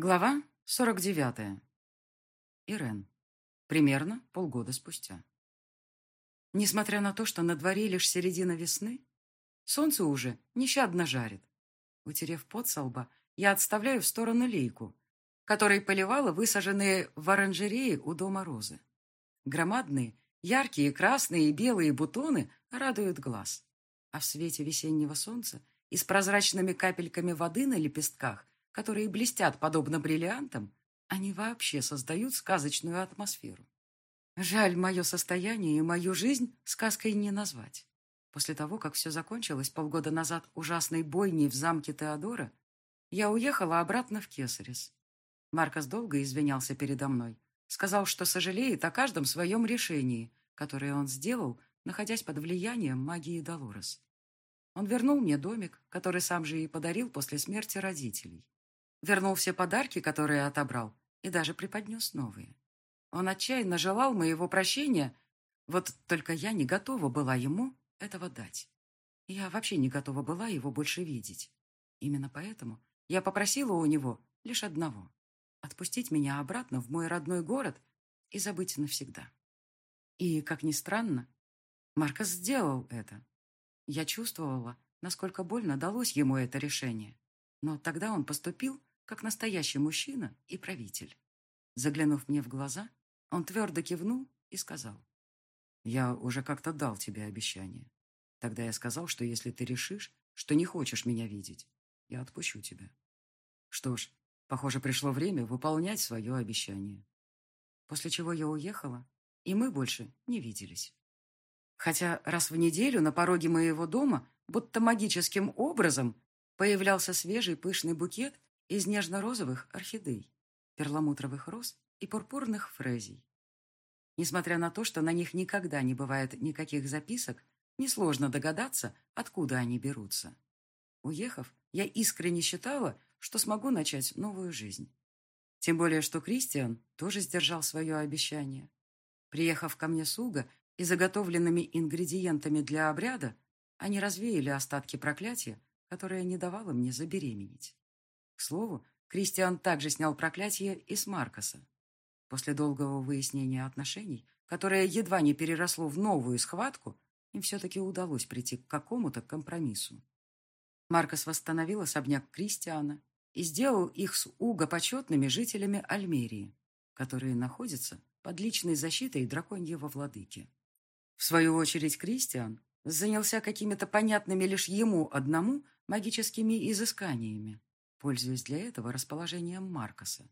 Глава 49. Ирен. Примерно полгода спустя. Несмотря на то, что на дворе лишь середина весны, солнце уже нещадно жарит. Утерев пот со лба, я отставляю в сторону лейку, которой поливала высаженные в оранжерее у дома розы. Громадные, яркие красные и белые бутоны радуют глаз, а в свете весеннего солнца и с прозрачными капельками воды на лепестках которые блестят подобно бриллиантам, они вообще создают сказочную атмосферу. Жаль, мое состояние и мою жизнь сказкой не назвать. После того, как все закончилось полгода назад ужасной бойней в замке Теодора, я уехала обратно в Кесарис. Маркос долго извинялся передо мной. Сказал, что сожалеет о каждом своем решении, которое он сделал, находясь под влиянием магии Долорес. Он вернул мне домик, который сам же и подарил после смерти родителей. Вернул все подарки, которые отобрал, и даже преподнес новые. Он отчаянно желал моего прощения, вот только я не готова была ему этого дать. Я вообще не готова была его больше видеть. Именно поэтому я попросила у него лишь одного — отпустить меня обратно в мой родной город и забыть навсегда. И, как ни странно, Маркос сделал это. Я чувствовала, насколько больно далось ему это решение. Но тогда он поступил как настоящий мужчина и правитель. Заглянув мне в глаза, он твердо кивнул и сказал. «Я уже как-то дал тебе обещание. Тогда я сказал, что если ты решишь, что не хочешь меня видеть, я отпущу тебя. Что ж, похоже, пришло время выполнять свое обещание. После чего я уехала, и мы больше не виделись. Хотя раз в неделю на пороге моего дома, будто магическим образом, появлялся свежий пышный букет из нежно-розовых орхидей, перламутровых роз и пурпурных фрезий. Несмотря на то, что на них никогда не бывает никаких записок, несложно догадаться, откуда они берутся. Уехав, я искренне считала, что смогу начать новую жизнь. Тем более, что Кристиан тоже сдержал свое обещание. Приехав ко мне с Уга и заготовленными ингредиентами для обряда, они развеяли остатки проклятия, которое не давало мне забеременеть. К слову, Кристиан также снял проклятие и с Маркоса. После долгого выяснения отношений, которое едва не переросло в новую схватку, им все-таки удалось прийти к какому-то компромиссу. Маркос восстановил особняк Кристиана и сделал их с Уго почетными жителями Альмерии, которые находятся под личной защитой драконьего владыки. В свою очередь Кристиан занялся какими-то понятными лишь ему одному магическими изысканиями, пользуясь для этого расположением Маркоса.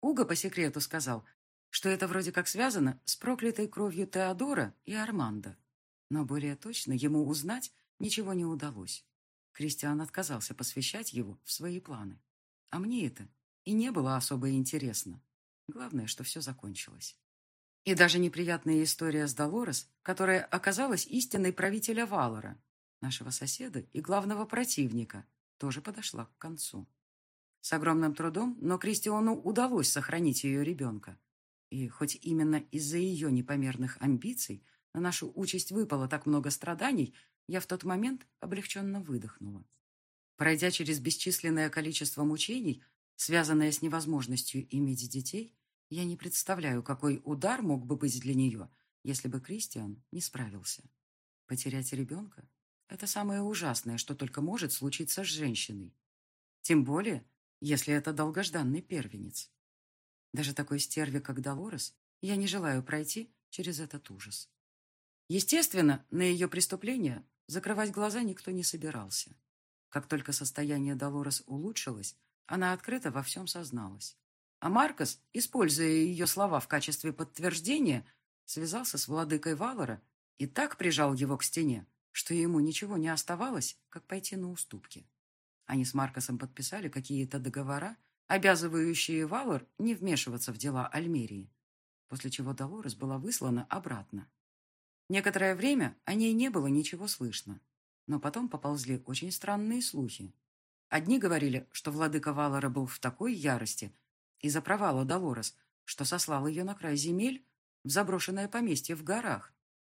Уго по секрету сказал, что это вроде как связано с проклятой кровью Теодора и Армандо. Но более точно ему узнать ничего не удалось. Кристиан отказался посвящать его в свои планы. А мне это и не было особо интересно. Главное, что все закончилось. И даже неприятная история с Долорес, которая оказалась истинной правителя Валора, нашего соседа и главного противника, тоже подошла к концу. С огромным трудом, но Кристиону удалось сохранить ее ребенка. И хоть именно из-за ее непомерных амбиций на нашу участь выпало так много страданий, я в тот момент облегченно выдохнула. Пройдя через бесчисленное количество мучений, связанное с невозможностью иметь детей, я не представляю, какой удар мог бы быть для нее, если бы Кристиан не справился. Потерять ребенка – это самое ужасное, что только может случиться с женщиной. Тем более, если это долгожданный первенец. Даже такой стерве, как Долорес, я не желаю пройти через этот ужас. Естественно, на ее преступление закрывать глаза никто не собирался. Как только состояние Долорес улучшилось, она открыто во всем созналась. А Маркос, используя ее слова в качестве подтверждения, связался с владыкой Валора и так прижал его к стене, что ему ничего не оставалось, как пойти на уступки. Они с Маркосом подписали какие-то договора, обязывающие Валор не вмешиваться в дела Альмерии, после чего Долорес была выслана обратно. Некоторое время о ней не было ничего слышно, но потом поползли очень странные слухи. Одни говорили, что владыка Валора был в такой ярости из-за провала Долорес, что сослал ее на край земель в заброшенное поместье в горах.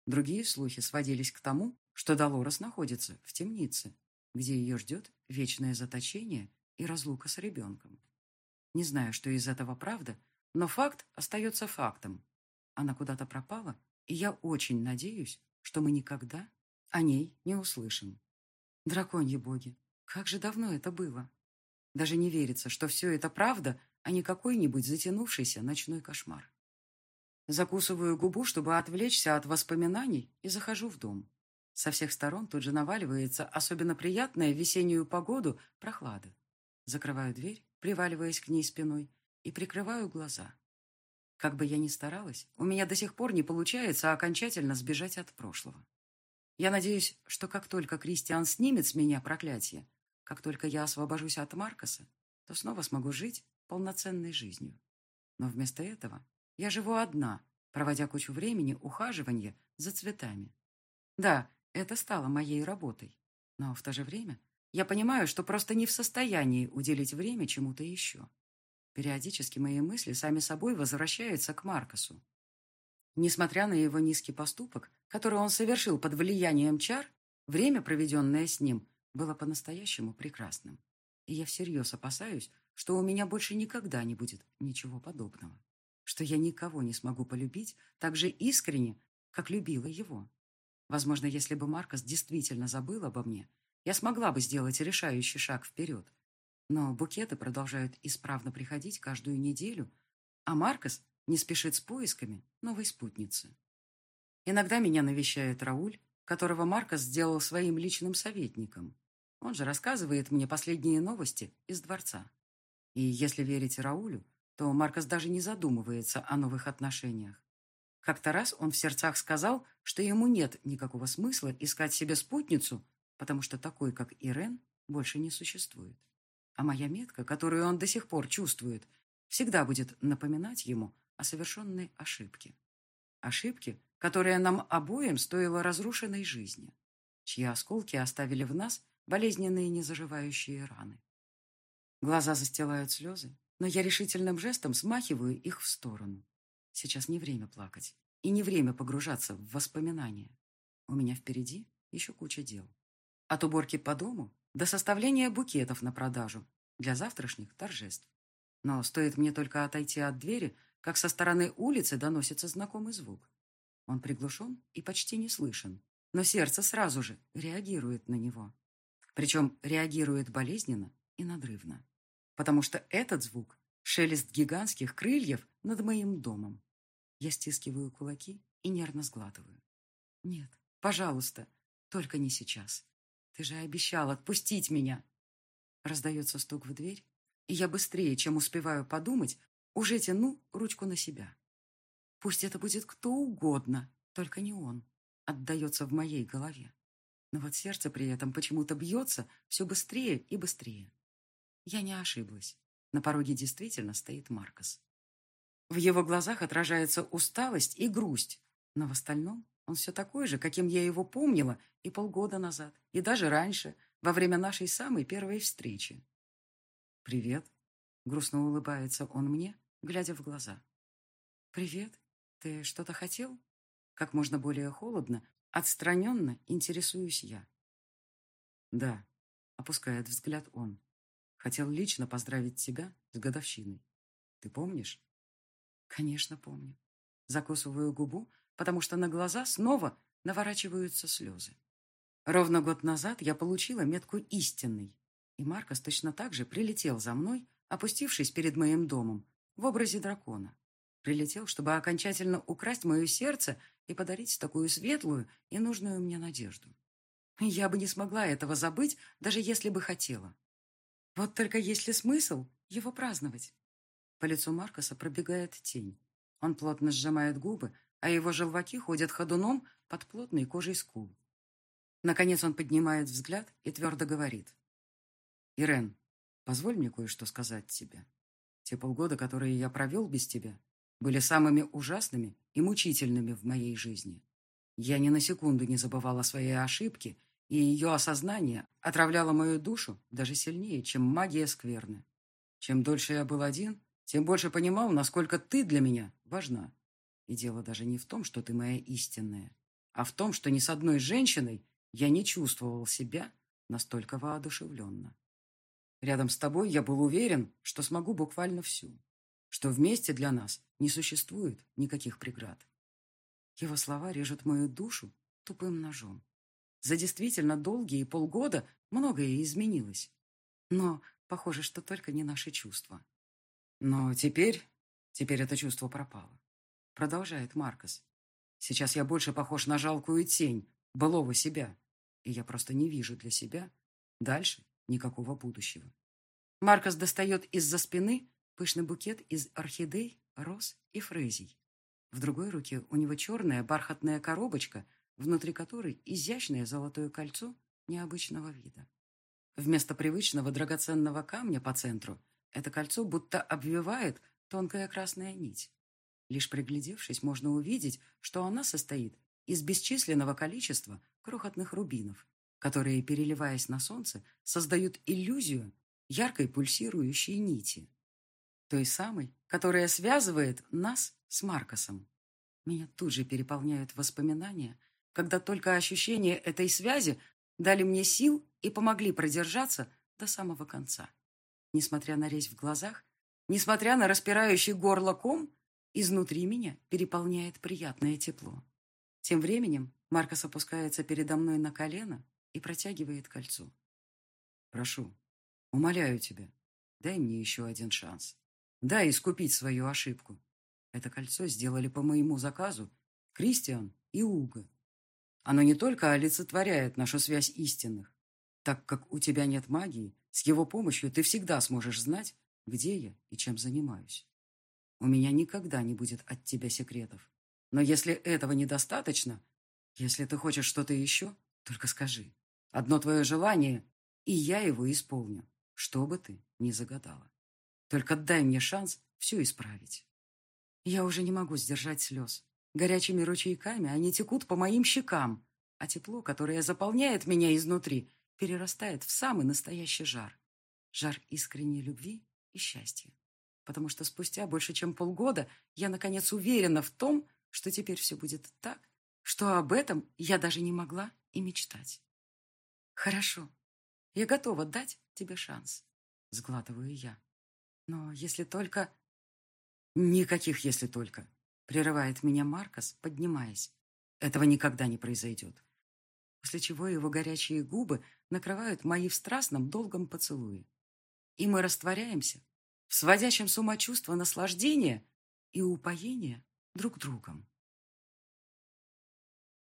Другие слухи сводились к тому, что Долорес находится в темнице, где ее ждет вечное заточение и разлука с ребенком. Не знаю, что из этого правда, но факт остается фактом. Она куда-то пропала, и я очень надеюсь, что мы никогда о ней не услышим. Драконьи боги, как же давно это было. Даже не верится, что все это правда, а не какой-нибудь затянувшийся ночной кошмар. Закусываю губу, чтобы отвлечься от воспоминаний, и захожу в дом. Со всех сторон тут же наваливается особенно приятная весеннюю погоду прохлада. Закрываю дверь, приваливаясь к ней спиной, и прикрываю глаза. Как бы я ни старалась, у меня до сих пор не получается окончательно сбежать от прошлого. Я надеюсь, что как только Кристиан снимет с меня проклятие, как только я освобожусь от Маркоса, то снова смогу жить полноценной жизнью. Но вместо этого я живу одна, проводя кучу времени ухаживания за цветами. Да, это стало моей работой. Но в то же время я понимаю, что просто не в состоянии уделить время чему-то еще. Периодически мои мысли сами собой возвращаются к Маркосу. Несмотря на его низкий поступок, который он совершил под влиянием чар, время, проведенное с ним, было по-настоящему прекрасным. И я всерьез опасаюсь, что у меня больше никогда не будет ничего подобного что я никого не смогу полюбить так же искренне, как любила его. Возможно, если бы Маркос действительно забыл обо мне, я смогла бы сделать решающий шаг вперед. Но букеты продолжают исправно приходить каждую неделю, а Маркос не спешит с поисками новой спутницы. Иногда меня навещает Рауль, которого Маркос сделал своим личным советником. Он же рассказывает мне последние новости из дворца. И если верить Раулю, то Маркос даже не задумывается о новых отношениях. Как-то раз он в сердцах сказал, что ему нет никакого смысла искать себе спутницу, потому что такой, как Ирен, больше не существует. А моя метка, которую он до сих пор чувствует, всегда будет напоминать ему о совершенной ошибке. Ошибке, которая нам обоим стоила разрушенной жизни, чьи осколки оставили в нас болезненные незаживающие раны. Глаза застилают слезы, но я решительным жестом смахиваю их в сторону. Сейчас не время плакать и не время погружаться в воспоминания. У меня впереди еще куча дел. От уборки по дому до составления букетов на продажу для завтрашних торжеств. Но стоит мне только отойти от двери, как со стороны улицы доносится знакомый звук. Он приглушен и почти не слышен, но сердце сразу же реагирует на него. Причем реагирует болезненно и надрывно потому что этот звук — шелест гигантских крыльев над моим домом. Я стискиваю кулаки и нервно сглатываю. Нет, пожалуйста, только не сейчас. Ты же обещал отпустить меня. Раздается стук в дверь, и я быстрее, чем успеваю подумать, уже тяну ручку на себя. Пусть это будет кто угодно, только не он. Отдается в моей голове. Но вот сердце при этом почему-то бьется все быстрее и быстрее. Я не ошиблась. На пороге действительно стоит Маркос. В его глазах отражается усталость и грусть, но в остальном он все такой же, каким я его помнила и полгода назад, и даже раньше, во время нашей самой первой встречи. «Привет», — грустно улыбается он мне, глядя в глаза. «Привет. Ты что-то хотел?» Как можно более холодно, отстраненно интересуюсь я. «Да», — опускает взгляд он. Хотел лично поздравить тебя с годовщиной. Ты помнишь? Конечно, помню. Закусываю губу, потому что на глаза снова наворачиваются слезы. Ровно год назад я получила метку истинный, и Маркос точно так же прилетел за мной, опустившись перед моим домом, в образе дракона. Прилетел, чтобы окончательно украсть мое сердце и подарить такую светлую и нужную мне надежду. Я бы не смогла этого забыть, даже если бы хотела. Вот только есть ли смысл его праздновать? По лицу Маркоса пробегает тень. Он плотно сжимает губы, а его желваки ходят ходуном под плотной кожей скул. Наконец он поднимает взгляд и твердо говорит. «Ирен, позволь мне кое-что сказать тебе. Те полгода, которые я провел без тебя, были самыми ужасными и мучительными в моей жизни. Я ни на секунду не забывал о своей ошибке и ее осознание отравляло мою душу даже сильнее, чем магия скверны. Чем дольше я был один, тем больше понимал, насколько ты для меня важна. И дело даже не в том, что ты моя истинная, а в том, что ни с одной женщиной я не чувствовал себя настолько воодушевленно. Рядом с тобой я был уверен, что смогу буквально всю. Что вместе для нас не существует никаких преград. Его слова режут мою душу тупым ножом. За действительно долгие полгода многое изменилось. Но похоже, что только не наши чувства. Но теперь... Теперь это чувство пропало. Продолжает Маркос. Сейчас я больше похож на жалкую тень, былого себя. И я просто не вижу для себя дальше никакого будущего. Маркос достает из-за спины пышный букет из орхидей, роз и фрезий. В другой руке у него черная бархатная коробочка, внутри которой изящное золотое кольцо необычного вида. Вместо привычного драгоценного камня по центру это кольцо будто обвивает тонкая красная нить. Лишь приглядевшись, можно увидеть, что она состоит из бесчисленного количества крохотных рубинов, которые, переливаясь на солнце, создают иллюзию яркой пульсирующей нити. Той самой, которая связывает нас с Маркосом. Меня тут же переполняют воспоминания, когда только ощущения этой связи дали мне сил и помогли продержаться до самого конца. Несмотря на резь в глазах, несмотря на распирающий горло ком, изнутри меня переполняет приятное тепло. Тем временем Маркос опускается передо мной на колено и протягивает кольцо. «Прошу, умоляю тебя, дай мне еще один шанс. Дай искупить свою ошибку. Это кольцо сделали по моему заказу Кристиан и Уга. Оно не только олицетворяет нашу связь истинных, так как у тебя нет магии, с его помощью ты всегда сможешь знать, где я и чем занимаюсь. У меня никогда не будет от тебя секретов. Но если этого недостаточно, если ты хочешь что-то еще, только скажи. Одно твое желание, и я его исполню, что бы ты ни загадала. Только дай мне шанс все исправить. Я уже не могу сдержать слез. Горячими ручейками они текут по моим щекам, а тепло, которое заполняет меня изнутри, перерастает в самый настоящий жар. Жар искренней любви и счастья. Потому что спустя больше чем полгода я, наконец, уверена в том, что теперь все будет так, что об этом я даже не могла и мечтать. Хорошо, я готова дать тебе шанс, сглатываю я. Но если только... Никаких «если только», прерывает меня Маркос, поднимаясь. Этого никогда не произойдет. После чего его горячие губы накрывают мои в страстном долгом поцелуе. И мы растворяемся в сводящем с ума чувство наслаждения и упоения друг другом.